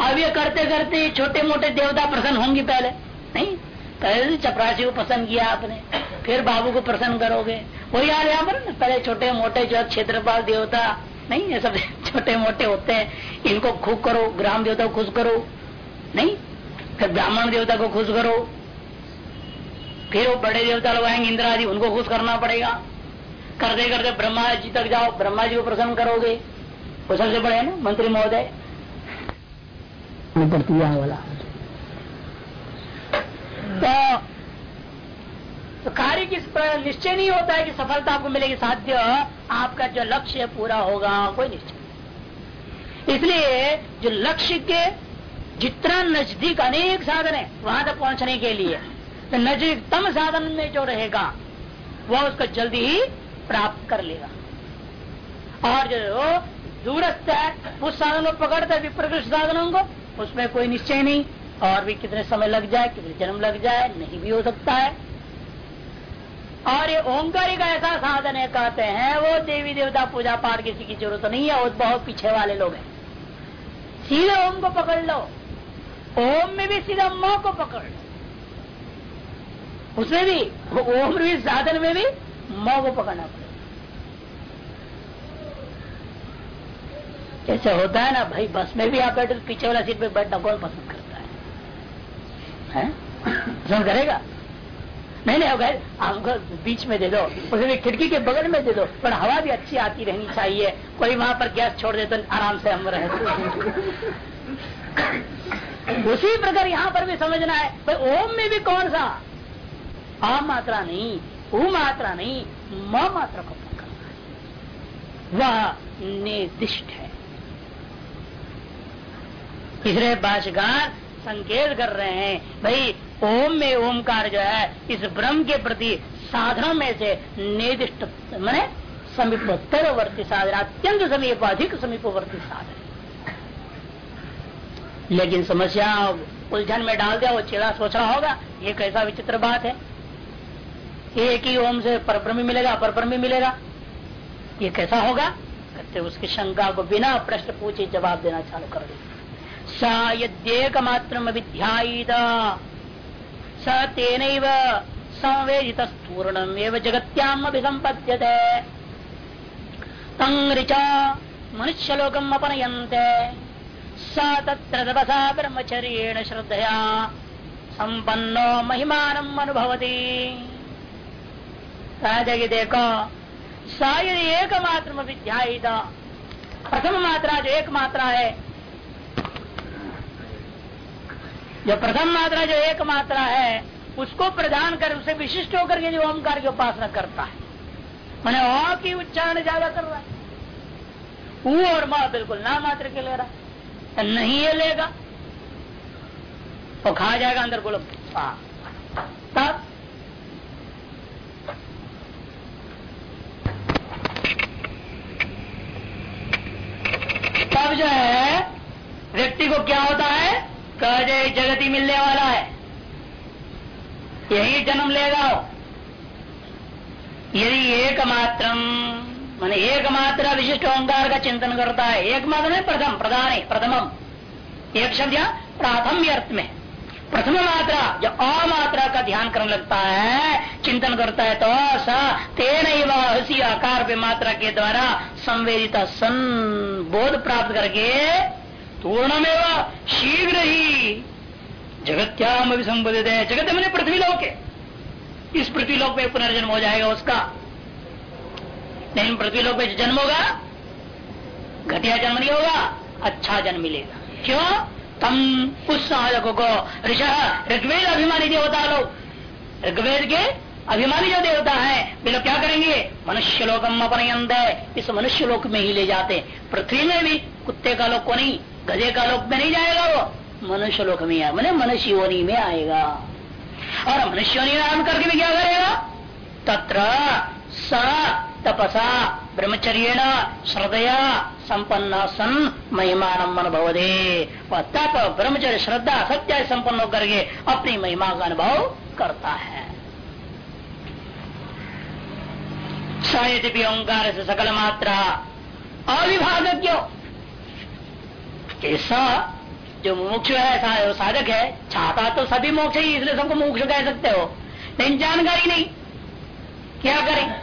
अब ये करते करते छोटे मोटे देवता प्रसन्न होंगे पहले। नहीं, पहले चपरासी को पसंद किया आपने, फिर बाबू को प्रसन्न करोगे। वही यार यहाँ पर पहले छोटे मोटे जो क्षेत्रपाल देवता, नहीं, ये सब (laughs) छोटे मोटे होते हैं, इनको खुश करो, ग्राम देवता को खुश करो। नहीं, फिर ब्राह्मण देवता को खुश करो। फिर वो बड़े देवता लोग आएँगे इंदिरा जी उनको खुश करना पड़ेगा। करते करते ब्रह्मा जी तक जाओ, ब्रह्मा जी को प्रसन्न करोगे। वो सबसे बड़े ना, मंत्री महोदय। प्रक्रिया वाला तो तो कार्य किस पर निश्चय नहीं होता है कि सफलता आपको मिलेगी, साध्य आपका जो लक्ष्य पूरा होगा, कोई निश्चय इसलिए जो लक्ष्य के जितना नज़दीक अनेक साधन है, वहाँ तक पहुँचने के लिए तो नजदीकतम साधन में जो रहेगा, वह उसको जल्दी ही प्राप्त कर लेगा। और जो दूरस्थ है, उस साधन को पकड़ते विप्रकृष्ट साधनों को उसमें कोई निश्चय नहीं, और भी कितने समय लग जाए, कितने जन्म लग जाए, नहीं भी हो सकता है। और ये ओंकार का ऐसा साधन है, कहते हैं, वो देवी देवता पूजा पाठ किसी की ज़रूरत नहीं है वो बहुत पीछे वाले लोग हैं। सीधे ओम को पकड़ लो। ओम में भी सीधा म को पकड़ लो। उसमें भी ओम भी, साधन में भी, म को पकड़ना पड़ेगा जैसे होता है ना, भाई, बस में भी आप बैठे तो पीछे वाला सीट पे बैठना कौन पसंद करता है? पसंद करेगा? नहीं नहीं, अगर आपको बीच में दे दो, उसे खिड़की के बगल में दे दो, पर हवा भी अच्छी आती रहनी चाहिए। कोई वहाँ पर गैस छोड़ दे तो आराम से हम रहे उसी प्रकार यहाँ पर भी समझना है, भाई, ओम में भी कौन सा? आ मात्रा नहीं, ऊ मात्रा नहीं मात्रा को वह निर्दिष्ट है। इसलिए भाषगार संकेत कर रहे हैं। भाई, ओम में ओमकार जो है, इस ब्रह्म के प्रति साधनों में से निर्दिष्ट, मैंने समीपोत्तरवर्ती साधन, अत्यंत समीप, अधिक समीपवर्ती साधन। लेकिन समस्या उलझन में डाल दिया, वो चेड़ा सोच रहा होगा, ये कैसा विचित्र बात है? एक ही ओम से परब्रह्म मिलेगा परब्रह्म मिलेगा। ये कैसा होगा? कहते उसकी शंका को बिना प्रश्न पूछे जवाब देना चालू कर दिया सा यद्येक मात्र स तेन संवेदित पूर्णम एवं जगत्याम अभिसंपद्यते तंग मनुष्यलोकम अपनयंते स श्रद्धया संपन्नो महिमान अनुभवती देखो शायद एक मात्र विद्या प्रथम मात्रा जो एक है जो प्रथम मात्रा जो एक मात्रा है, उसको प्रदान कर, उसे विशिष्ट होकर के जो ओंकार की उपासना करता है। मैंने ओ की उच्चारण ज़्यादा कर रहा है। वो और माँ बिल्कुल ना मात्र के ले रहा है। नहीं ये लेगा। तो खा जाएगा अंदर को तब तब जो है, व्यक्ति को क्या होता है? कह जाए जगत ही मिलने वाला है। यही जन्म लेगा यदि एक मात्र मान एक मात्रा विशिष्ट ओंकार का चिंतन करता है, एकमात्र में प्रथम, प्रधान प्रथमम। एक शब्द या प्राथम अर्थ में। प्रथम मात्रा जो अमात्रा का ध्यान करने लगता है, चिंतन करता है तो स, तेन हसी आकार पे मात्रा के द्वारा संवेदित सन, बोध प्राप्त करके पूर्णमेव शीघ्र ही जगत्याम भी संबोधित है जगत मैंने पृथ्वी लोक है। इस पृथ्वी लोक में पुनर्जन्म हो जाएगा उसका। लेकिन पृथ्वी लोक में जन्म होगा, घटिया जन्म नहीं होगा अच्छा जन्म मिलेगा। क्यों? तम उस साधकों को ऋष ऋग्वेद अभिमानी देवता लोग। ऋग्वेद के अभिमानी जो देवता है, वे लोग क्या करेंगे? मनुष्य लोकम अपनयंत इस मनुष्य लोक में ही ले जाते पृथ्वी में भी कुत्ते का लोग को नहीं। गधे का लोक में नहीं जाएगा वो। मनुष्य लोक में मैंने मनुष्य योनि में आएगा। और मनुष्य योनि नाम करके भी क्या करेगा? तत्र स तपसा ब्रह्मचर्य श्रद्धया संपन्न सन महिमान अनुभव दे तप, ब्रह्मचर्य, श्रद्धा, सत्य संपन्न होकर के अपनी महिमा का अनुभव करता है। साहित्य ओंकार से सकल मात्रा अविभाग क्यों? ऐसा जो मोक्ष है साधक है, चाहता तो सभी मोक्ष ही, इसलिए सबको मोक्ष कह सकते हो। लेकिन जानकारी नहीं। क्या करें?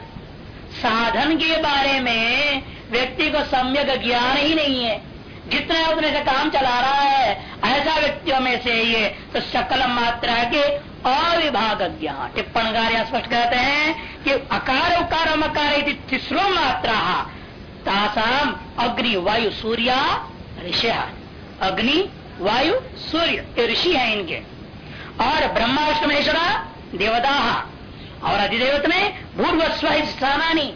साधन के बारे में व्यक्ति को सम्यक ज्ञान ही नहीं है। जितना उतने से काम चला रहा है, ऐसा व्यक्तियों में से ये तो सकल मात्रा के अविभाग ज्ञान। टिप्पणकार स्पष्ट कहते हैं कि अकार उकार मकार तीसरो मात्रा। तासाम अग्नि वायु सूर्या ऋषि अग्नि, वायु, सूर्य, ये ऋषि है इनके। और ब्रह्मा विष्णु महेश्वरा देवता। और अधिदेवत में भूर्व स्थानी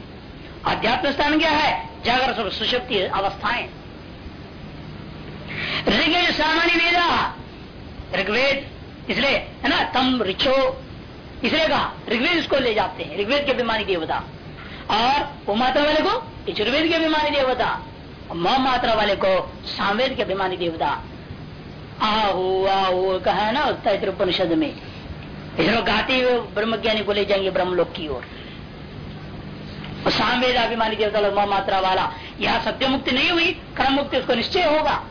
अध्यात्म स्थान क्या है? जागर स्वरूप, सुशक्ति अवस्थाएँ। ऋग्वेद सामान्य वेदा ऋग्वेद, इसलिए, है ना, तम ऋचो। इसलिए कहा, ऋग्वेद इसको ले जाते हैं। ऋग्वेद के अभिमानी देवता। और वो माता वाले को यजुर्वेद के अभिमानी देवता। मात्रा वाले को सामवेद के अभिमानी देवता। आहू आहू, कहा है ना उपनिषद में। इसलिए गाती हुए ब्रह्म ज्ञानी को ले जाएँगे ब्रह्म लोक की ओर। और सामवेद अभिमानी देवता लोग मात्रा वाला यहाँ सत्य मुक्ति नहीं हुई क्रम मुक्ति उसको निश्चय होगा।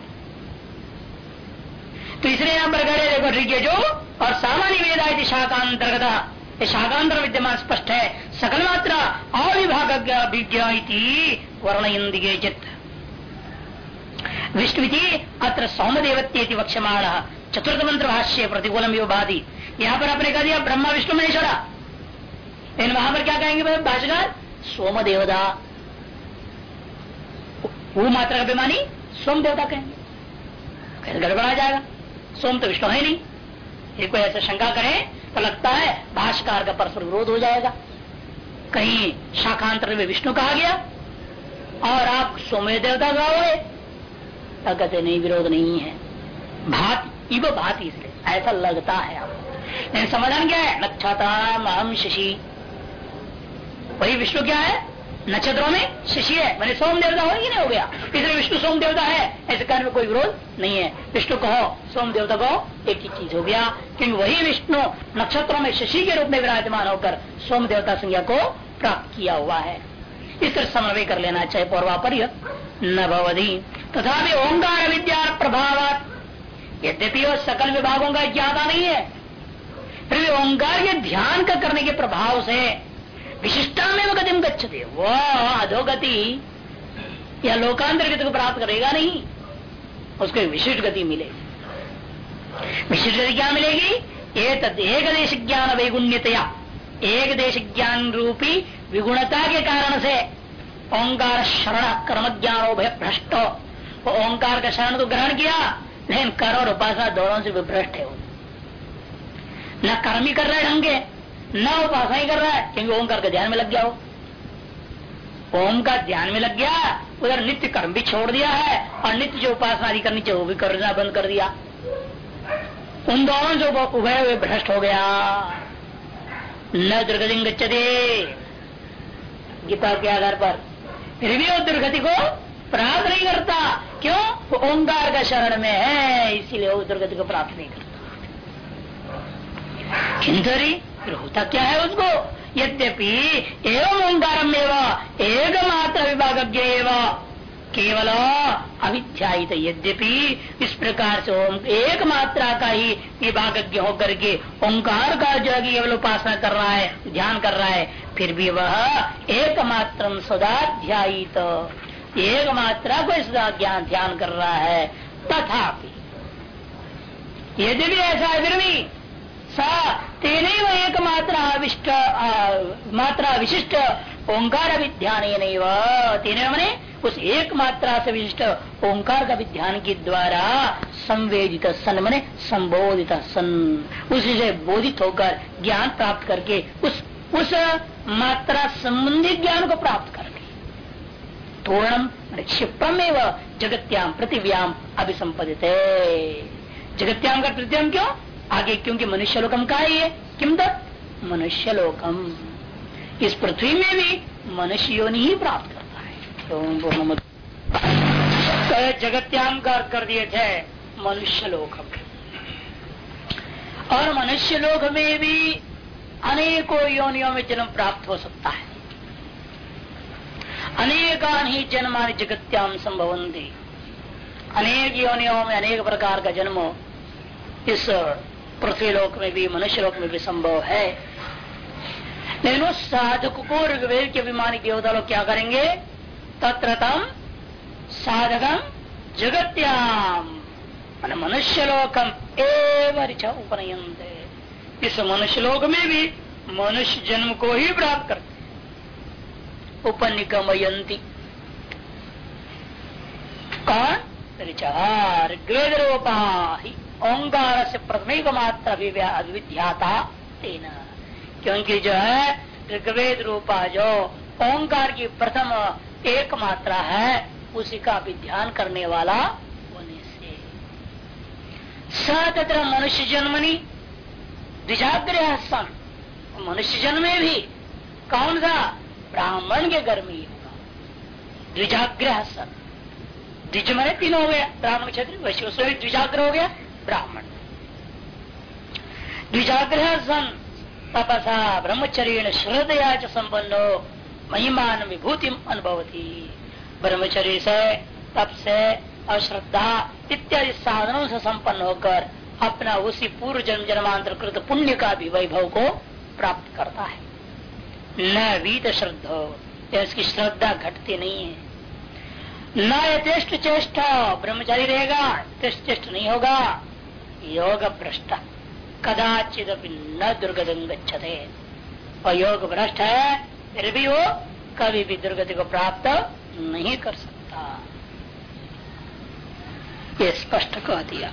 तो इसलिए यहाँ पर गड़े देखो ऋग्य जो, और सामान्य वेदा शाखांतर्गत शाखांतर विद्यमान स्पष्ट है। सकल मात्रा अविभाग वर्ण इंदिगे चित्त। विष्णुति अत्र सौमदेवत्य वक्षमाण चतुर्थ मंत्र भाष्य प्रतिकूलम भादी यहाँ पर आपने कह दिया, ब्रह्मा, विष्णु, महेश्वरा। लेकिन वहाँ पर क्या कहेंगे भाष्यकार? सोम देवता वो मात्रा का बेमानी सोम देवता कहेंगे। गड़बड़ा जाएगा? सोम तो विष्णु है नहीं। ये कोई ऐसा शंका करे तो लगता है भाष्यकार का परस्पर विरोध हो जाएगा। कहीं शाखांतर में विष्णु कहा गया, और आप सोमे देवता गाओगे कहते नहीं, विरोध नहीं है। भात, इव भात इसलिए। ऐसा लगता है आप लेकिन समाधान क्या है? नक्षता महम शशि। वही विष्णु क्या है? नक्षत्रों में शशि है। मैंने सोम देवता हो ही नहीं हो गया। इसलिए विष्णु सोम देवता है। ऐसे कारण में कोई विरोध नहीं है। विष्णु कहो, सोम देवता कहो, एक ही चीज़ हो गया। क्योंकि वही विष्णु नक्षत्रों में शशि के रूप में विराजमान होकर सोम देवता संज्ञा को प्राप्त किया हुआ है। इस तरह समन्वय कर लेना चाहिए पूर्वापर्य। न तथा ओंकार विद्या प्रभाव। यद्यपि वो सकल विभागों का ज़्यादा नहीं है। फिर भी ओंकार के ध्यान का करने के प्रभाव से विशिष्टा में वो गतिम गच्छते। वह अधोगति या लोकांतर गति को प्राप्त करेगा नहीं। उसको विशिष्ट गति मिलेगी। विशिष्ट गति क्या मिलेगी? एक देश ज्ञान वैगुण्यतया। एक देश ज्ञान रूपी विगुणता के कारण से ओंकार शरण कर्म ज्ञान भय भ्रष्ट। ओंकार का शरण तो ग्रहण किया। लेकिन कर और उपासना दोनों से विभ्रष्ट है न कर्म ही कर रहा है ढंगे न उपासना ही कर रहा है, क्योंकि ओंकार का ध्यान में लग गया हो ओम का ध्यान में लग गया, उधर नित्य कर्म भी छोड़ दिया है, और नित्य जो उपासना आदि करनी चाहिए, वो भी करना बंद कर दिया। उन दोनों जो उभय हुए, भ्रष्ट हो गया। न दुर्गति गीता के आधार पर। फिर भी वो दुर्गति को प्राप्त नहीं करता। क्यों? ओंकार का शरण में है, इसीलिए वो दुर्गति को प्राप्त नहीं करता। किंतरी फिर होता क्या है उसको? यद्यपि एवं ओंकार एवं एक मात्र विभाग केवल अविध्यायित। यद्यपि इस प्रकार से ओम एक मात्रा का ही विभागज्ञ होकर के ओंकार का जो है केवल उपासना कर रहा है, ध्यान कर रहा है, फिर भी वह एक मात्र सदाध्यायित। एक मात्रा को सदा ज्ञान ध्यान कर रहा है, तथापि। यदि भी ऐसा है फिर भी सा तेने एक मात्रा विशिष्ट मात्रा विशिष्ट ओंकार अभिध्यान तेने मैंने उस एक मात्रा से विशिष्ट ओंकार का विध्यान के द्वारा संवेदित सन, मने संबोधित सन, उसी से बोधित होकर ज्ञान प्राप्त करके उस उस मात्रा संबंधी ज्ञान को प्राप्त पूर्णम क्षिप्रम एवं जगत्याम पृथिव्याम अभिसंपदित जगत्याम का पृथ्वी क्यों? आगे क्योंकि मनुष्य लोकम का ही है। किम तक मनुष्य लोकम इस पृथ्वी में भी मनुष्य योनि ही प्राप्त करता है। तो जगत्याम का कर दिए थे मनुष्य लोकम और मनुष्य लोक में भी अनेकों योनियों में जन्म प्राप्त हो सकता है। अनेकान जन्मानि जगत्याम संभवंती अनेक योनियों में अनेक प्रकार का जन्म इस पृथ्वी लोक में भी, मनुष्य लोक में भी संभव है। लेकिन उस साधक को ऋग्वेद के अभिमानी देवता लोग क्या करेंगे? तत्रतम साधकम जगत्याम। मान मनुष्य लोकम एवं उपनयन इस मनुष्य लोक में भी मनुष्य जन्म को ही प्राप्त करते उपनिगमयंती कौन? ऋग्वेद रूपा ही ओंकार से प्रथमिक मात्र अविध्याता तेना। क्योंकि जो है ऋग्वेद रूपा जो ओंकार की प्रथम एक मात्रा है, उसी का भी ध्यान करने वाला होने से। सतत्र मनुष्य जन्मनी, द्विजाग्रह सन मनुष्य जन्म में भी, कौन सा ब्राह्मण के घर में ही होगा द्विजाग्रह सन द्विज मैंने तीन हो गया। ब्राह्मण क्षेत्र वैश्य द्विजाग्रह हो गया, ब्राह्मण। द्विजाग्रह सन तपसा ब्रह्मचर्य श्रद्धया च संपन्नो, महिमान विभूति अनुभवती। ब्रह्मचर्य से, तप से, अश्रद्धा इत्यादि साधनों से संपन्न होकर अपना उसी पूर्व जन्म जन्मांतर कृत पुण्य का भी वैभव को प्राप्त करता है। न वीत श्रद्धा। इसकी श्रद्धा घटती नहीं है। न यथेष्ट चेष्ट, ब्रह्मचारी रहेगा चेष्ट नहीं होगा। योग भ्रष्ट। कदाचित न दुर्गति गच्छते। और योग भ्रष्ट है, फिर भी वो कभी भी दुर्गति को प्राप्त नहीं कर सकता। ये स्पष्ट कह दिया।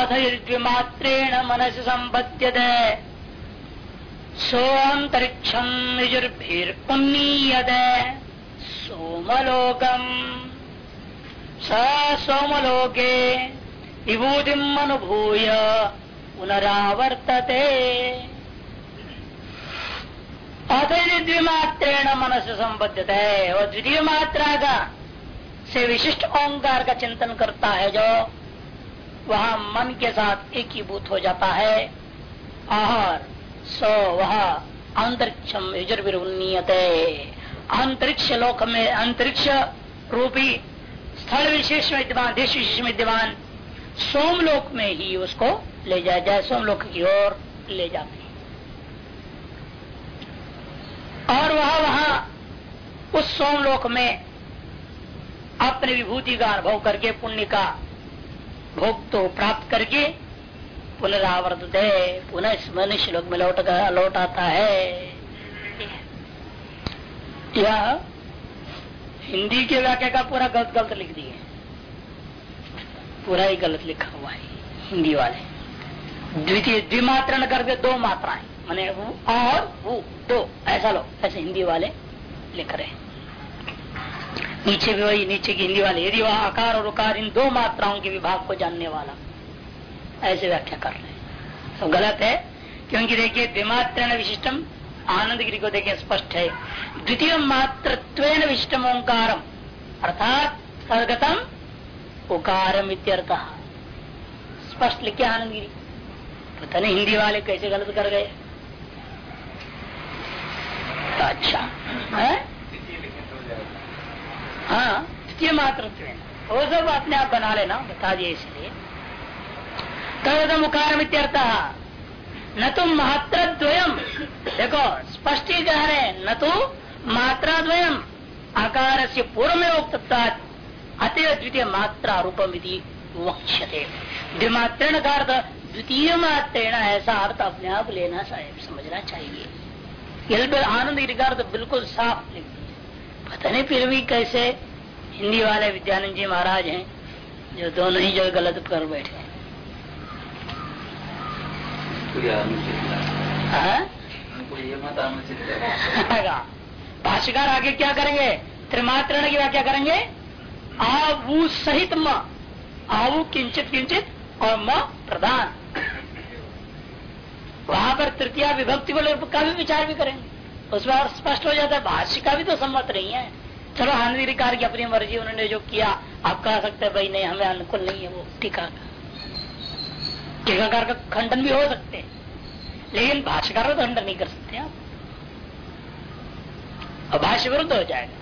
अधर्मात्रेण मनस संबद्ध सोअंतरिक्षम निजुर्भिर्पुण्यद सोमलोकम। स सोमलोके विभूति अनुभूय पुनरावर्तते अथ द्विमात्रेण मनस संबद्ध है और द्वितीय मात्रा का से विशिष्ट ओंकार का चिंतन करता है जो वह मन के साथ एक ही भूत हो जाता है। और सो वह अंतरिक्षम अंतरिक्ष लोक में, अंतरिक्ष रूपी स्थल विशेष विद्यमान, देश विशेष विद्यमान सोमलोक में ही उसको ले जाया जाए, सोमलोक की ओर ले जाते और वह, वहाँ उस सोमलोक में अपने विभूति का अनुभव करके, पुण्य का भोग तो प्राप्त करके पुनरावर्त दे पुनः मनुष्य लोक में लौट लौट आता है। यह हिंदी के वाक्य का पूरा गलत गलत लिख दिए पूरा ही गलत लिखा हुआ है हिंदी वाले। द्वितीय, द्विमात्रण करके दो मात्राएँ। मैंने वो और, वो, दो। ऐसा लो, ऐसे हिंदी वाले लिख रहे नीचे भी वही, नीचे की हिंदी वाले। यदि वह आकार और उकार इन दो मात्राओं के विभाग को जानने वाला। ऐसे व्याख्या कर रहे तो गलत है, क्योंकि देखिए द्विमात्रण विशिष्टम आनंद गिरी को देखिए स्पष्ट है। द्वितीय मात्र विशिष्टम ओंकार, अर्थात सर्गतम उकारम स्पष्ट लिखे आनंद गिरी पता नहीं, हिंदी वाले कैसे गलत कर गए। अच्छा है? हाँ द्वितीय मात्र वो सब अपने आप बना लेना, बता दिए इसलिए। तदम उकार न तो मात्रा द्वयम देखो, स्पष्ट ही कह रहे न तो मात्रा द्वयम आकार से पूर्व में उक्त अतः द्वितीय मात्रा रूपम वक्ष्यते। द्विमात्रण का अर्थ, द्वितीय मात्रेण ऐसा अर्थ अपने आप लेना समझना चाहिए। आनंद गिरी अर्थ बिल्कुल साफ़ लिख पता नहीं फिर भी कैसे हिंदी वाले विद्यानंद जी महाराज हैं, जो दोनों ही जो गलत कर बैठे हाँ? भाष्यकार आगे क्या करेंगे? त्रिमात्रण की व्याख्या करेंगे? आवू सहित म। किंचित किंचित और म प्रधान। वहाँ पर तृतीय विभक्ति को का भी विचार भी करेंगे। उसमें और स्पष्ट हो जाता है, भाष्य का भी तो सम्मत नहीं है। चलो हानिकार की अपनी मर्ज़ी, उन्होंने जो किया, आप कह सकते हैं, भाई, नहीं, हमें अनुकूल नहीं है वो टीका का। टीकाकार का खंडन भी हो सकते हैं। लेकिन भाष्यकार का खंडन नहीं कर सकते आप। भाष्य विरुद्ध हो जाएगा।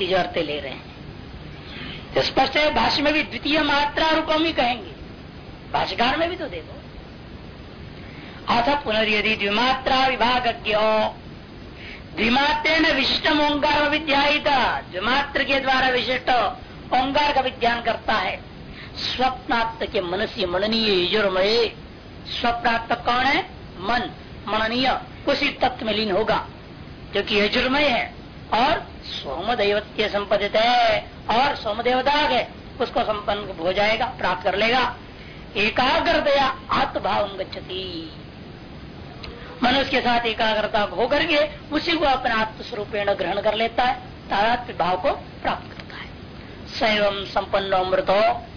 ये जो अर्थ ले रहे हैं। तो स्पष्ट है, भाष्य में भी द्वितीय मात्रा रूपम ही कहेंगे। भाष्यकार में भी तो देखो अथ पुनर्यदि द्विमात्रा विभाग द्विमात्र विशिष्टम ओंकार विद्यायिता द्विमात्र के द्वारा विशिष्ट ओंकार का विज्ञान करता है। स्वप्नात्म के मनसी मननीय यजुर्मय स्वप्नात्म कौन है मन, मननीय उसी तत्व में लीन होगा जो कि यजुर्मय है। और सोम दैवत्य संपदित है, और सोम देवता है, उसको संपन्न हो जाएगा, प्राप्त कर लेगा। एकाग्र दया आत्मभाव गच्छती। मनुष्य के साथ एकाग्रता हो करके उसी को अपने आत्मस्वरूपेण ग्रहण कर लेता है तारात्म भाव को प्राप्त करता है। सैवम संपन्न अमृतो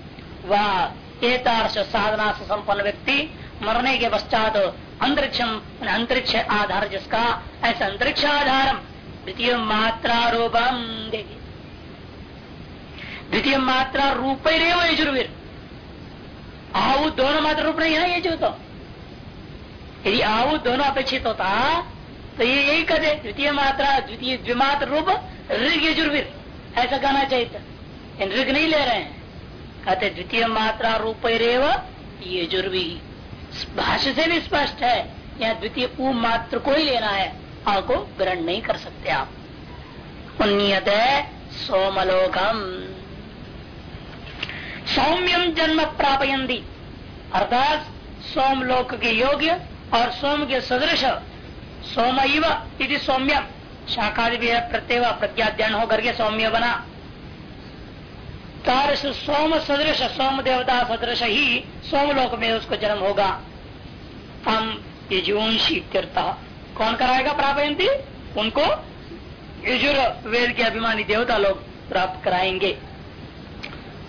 वह एतार्श साधना से संपन्न व्यक्ति मरने के पश्चात अंतरिक्षम अंतरिक्ष आधार जिसका, ऐसा अंतरिक्ष आधार द्वितीय मात्रा रूपम देखिए द्वितीय मात्रा रूप ही रेव यजुर्वीर। आहू दोनों मात्रा रूप नहीं है ये जो तो। यदि आहू दोनों अपेक्षित होता तो ये यही कहते द्वितीय मात्रा, द्वितीय द्विमात्र रूप ऋग यजुर्वीर। ऐसा कहना चाहिए। था ऋग नहीं ले रहे हैं। कहते द्वितीय मात्रा रूप रेव यजुर्वी। भाष्य से भी स्पष्ट है यहाँ द्वितीय उ मात्र को ही लेना है आपको ग्रहण नहीं कर सकते आप। उन्नीत है सोमलोकम। सौम्यम जन्म प्रापयंदी अर्थात सोमलोक के योग्य और सोम के सदृश सोम इव सौम्य शाखादि भी प्रत्येक प्रज्ञाध्यन होकर के सौम्य बना। तार सोम सदृश, सोम देवता सदृश ही सोमलोक में उसको जन्म होगा। हम यजुवंशी तीर्थ, कौन कराएगा प्रापयंती? उनको यजुर वेद के अभिमानी देवता लोग प्राप्त कराएँगे।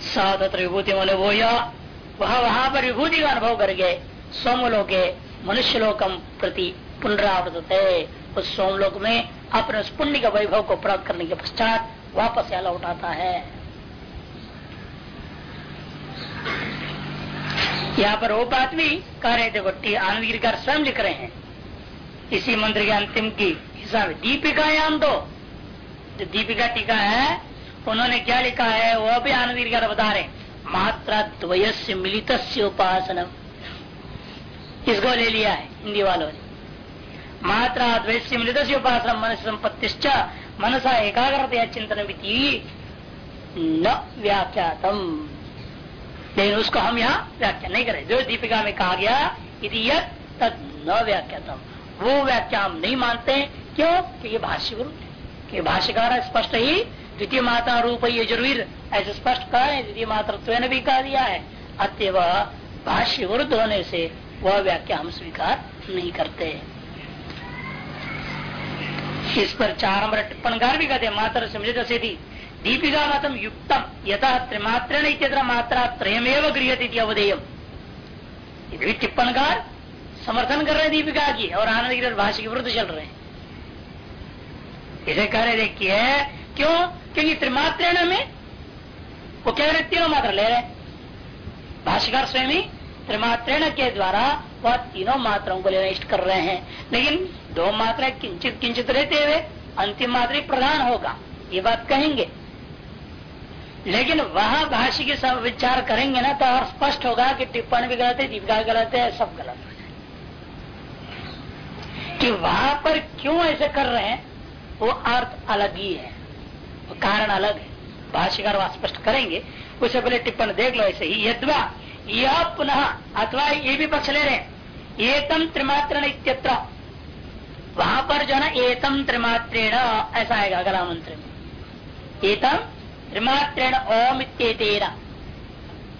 साधत विभूति बोले वो वह वहाँ पर विभूति का अनुभव करके सोमलोके मनुष्य लोकम प्रति पुनरावृत उस सोमलोक में अपने उस पुण्य का वैभव को प्राप्त करने के पश्चात वापस यहाँ लौटाता है। यहाँ पर वो बात भी कह रहे थे आनंद गिरकार स्वयं लिख रहे हैं। इसी मंत्र के अंतिम की हिसाब दीपिकायाम तो जो दीपिका टीका है, उन्होंने क्या लिखा है, वह भी आनंद बता रहे मात्रा द्वयस्य मिलित उपासना इसको ले लिया है, हिंदी वालों ने। मात्रा द्वैस्य मिलित उपासना मन संपत्ति मनसा एकाग्रता चिंतन न व्याख्यातम। लेकिन उसको हम यहाँ व्याख्या नहीं करें। जो दीपिका में कहा गया यदि तद न व्याख्यातम। वो व्याख्या हम नहीं मानते, क्यों? कि ये भाष्य विरुद्ध कि भाष्यकार स्पष्ट ही, द्वितीय माता रूप ये ज़रूर ऐसे स्पष्ट कहा है, द्वितीय मातृत्व भी कहा दिया है। अतव भाष्य विरुद्ध होने से वह व्याख्या हम स्वीकार नहीं करते। इस पर चार नंबर टिप्पणकार भी कहते मात्र समझे से दीपिका मतम युक्तम। यथा त्रिमात्रेण मात्रा त्रयमेव गृहती अवधेयम। टिप्पणकार समर्थन कर रहे दीपिका की, और आनंद गिर भाषा के विरुद्ध चल रहे इसे कह रहे देखिए, क्यों? क्योंकि त्रिमात्रेण में वो कह रहे तीनों मात्रा ले रहे भाष्यकार स्वयं ही त्रिमात्रेण के द्वारा वह तीनों मात्राओं को लेना इष्ट कर रहे हैं। लेकिन दो मात्रा किंचित किंचित रहते हुए अंतिम मात्रा प्रधान होगा। ये बात कहेंगे। लेकिन वहाँ भाष्य के सब विचार करेंगे ना तो और स्पष्ट होगा कि टिप्पणी भी गलत है, दीपिका गलत है, सब गलत है। कि वहाँ पर क्यों ऐसे कर रहे हैं, वो अर्थ अलग ही है, वो कारण अलग है। भाष्यकार वहाँ स्पष्ट करेंगे, उससे पहले टिप्पण देख लो ऐसे ही, यदवा यह पुनः, अथवा ये भी पक्ष ले रहे एतम त्रिमात्रण इत्यत्र वहाँ पर जो है ना, एतम त्रिमात्रेण, ऐसा आएगा अगला मंत्र में। एतम त्रिमात्रेण ओम इत्येतेरा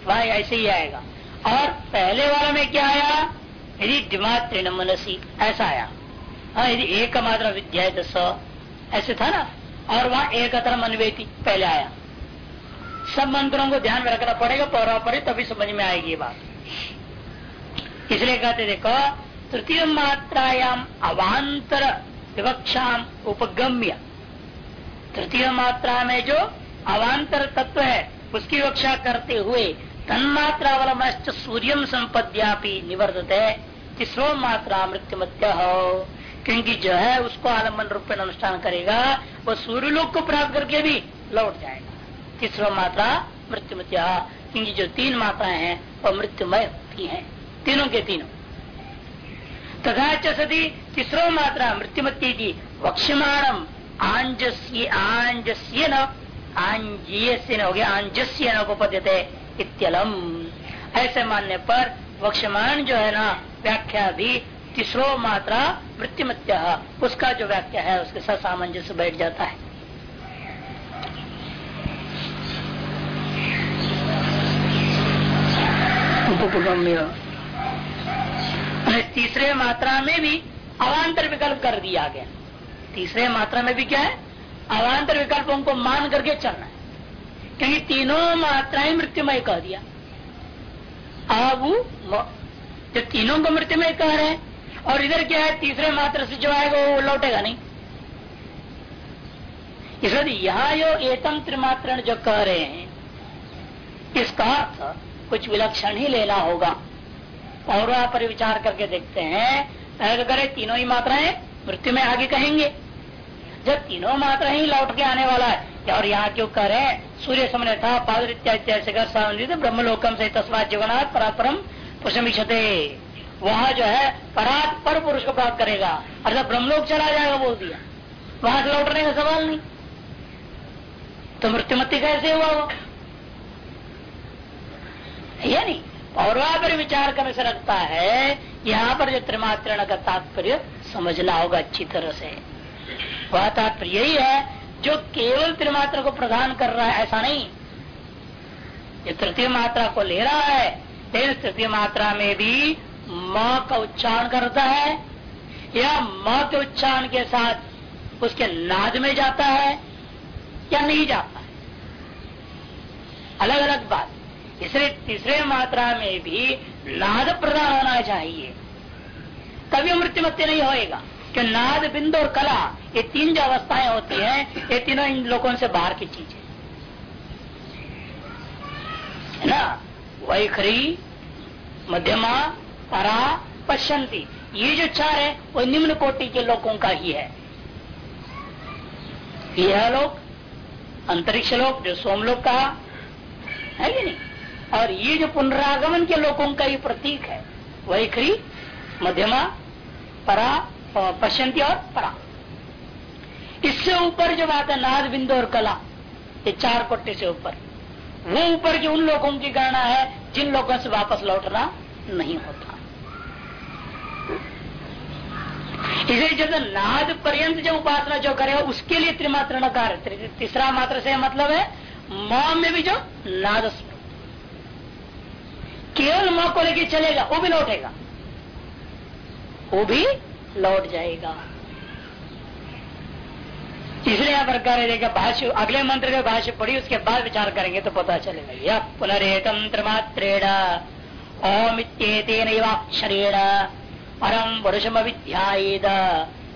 वह ऐसे ही आएगा। और पहले वाला में क्या आया? यदि द्विमात्रेण मनसी, ऐसा आया। हाँ यदि एक मात्र विद्या है तो ऐसे था ना? और वहाँ एक मनवेती, पहले आया। सब मंत्रों को ध्यान में रखना पड़ेगा पौरा पड़े तभी समझ में आएगी ये बात। इसलिए कहते देखो तृतीय मात्रायाम अवांतर विवक्षाम उपगम्य। तृतीय मात्रा में जो अवांतर तत्व है। उसकी रक्षा करते हुए तन्मात्रावलमश्च सूर्यम संपद्यापि निवर्तत। है तीसरो मात्रा मृत्युमत्य। हो क्योंकि जो है, उसको आलंबन रूप में अनुष्ठान करेगा वो सूर्य लोक को प्राप्त करके भी लौट जाएगा। तीसरा मात्रा मृत्युमत्या। क्योंकि जो तीन मात्राएँ हैं वो मृत्युमय होती हैं। तीनों के तीनों। तथा सती तीसरो मात्रा मृत्युमती की वक्षमाणम आंजस्य आंजस्य न आंजीय हो गया आंजस्य इत्यलम। ऐसे मानने पर वक्षमान जो है ना, व्याख्या भी तीसरो मात्रा मृत्युमत्या, उसका जो व्याख्या है, उसके साथ सामंजस्य बैठ जाता है। तीसरे मात्रा में भी अवान्तर विकल्प कर दिया गया। तीसरे मात्रा में भी क्या है? अवान्तर विकल्पों को मान करके चलना है। क्योंकि तीनों मात्राएँ मृत्युमय कह दिया। अब जो तीनों को मृत्युमय कह रहे हैं, और इधर क्या है, तीसरे मात्र से जो आएगा वो लौटेगा नहीं। इसलिए यहाँ जो एतम त्रिमात्रण जो कह रहे हैं, इसका अर्थ कुछ विलक्षण ही लेना होगा। और पर विचार करके देखते हैं तो करे तीनों ही मात्राएँ मृत्यु में आगे कहेंगे। जब तीनों मात्रा ही लौट के आने वाला है। और यहाँ क्यों हैं सूर्य समय था पाद इत्यादि ब्रह्मलोकम से तस्वा जीवनाथ परापरम पुष्मिशते वहाँ जो है, परात पर पुरुष को प्राप्त करेगा। अर्थात ब्रह्मलोक चला जाएगा बोल दिया। वहाँ से लौटने का सवाल नहीं। तो मृत्युमति कैसे हुआ वो? या नहीं। वहाँ पर विचार करने से लगता है, यहाँ पर जो त्रिमात्रण का तात्पर्य समझना होगा अच्छी तरह से। वह तात्पर्य यही है, जो केवल त्रिमात्रा को प्रदान कर रहा है, ऐसा नहीं। ये तृतीय मात्रा को ले रहा है लेकिन तृतीय मात्रा में भी माँ का उच्चारण करता है, या माँ के उच्चारण के साथ उसके नाद में जाता है, या नहीं जाता है। अलग अलग बात। इसलिए तीसरे मात्रा में भी नाद प्रदान होना चाहिए। तभी मृत्युमत्य नहीं होएगा। कि नाद बिंदु और कला, ये तीन जो अवस्थाएँ होती हैं, ये तीनों इन लोगों से बाहर की चीज़ है। ना? वैखरी, मध्यमा, परा, पश्यंती, ये जो चार है, वो निम्न कोटि के लोगों का ही है। यह लोक अंतरिक्ष लोक जो सोमलोक का, है कि नहीं? और ये जो पुनरागमन के लोगों का ही प्रतीक है वही खरी मध्यमा, परा पश्यंती और परा इससे ऊपर जो बात है, नाद बिंदु और कला, ये चार कोट्टे से ऊपर। वो ऊपर की उन लोगों की गणना है, जिन लोगों से वापस लौटना नहीं होता। इसे जब नाद पर्यंत जो उपासना जो करेगा उसके लिए त्रिमात्र नकार तीसरा मात्र से मतलब है, माँ में भी जो नाद केवल माँ को लेके चलेगा, वो भी लौटेगा। वो भी लौट जाएगा। इसलिए यहाँ पर कह रहे भाष्य, अगले मंत्र का भाष्य पढ़ी उसके बाद विचार करेंगे तो पता चलेगा। यह पुनरेतम त्रिमात्रेण, ओम इत्येतेन परम पुरुषम विध्याद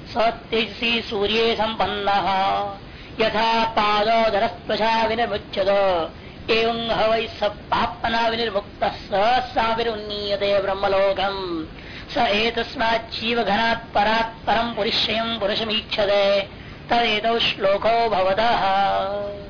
सत्यसी सूर्य संपन्न यथा पादोदरस्पशा विनिर्मुच्यत, एवं हवै स पापना विनिर्मुक्त सा विरुन्नीयते ब्रह्मलोकम। स एतस्माच्जीव घनात् परात् परम पुरुषयं पुरुषमीक्षते तदेतौ श्लोको भवतः।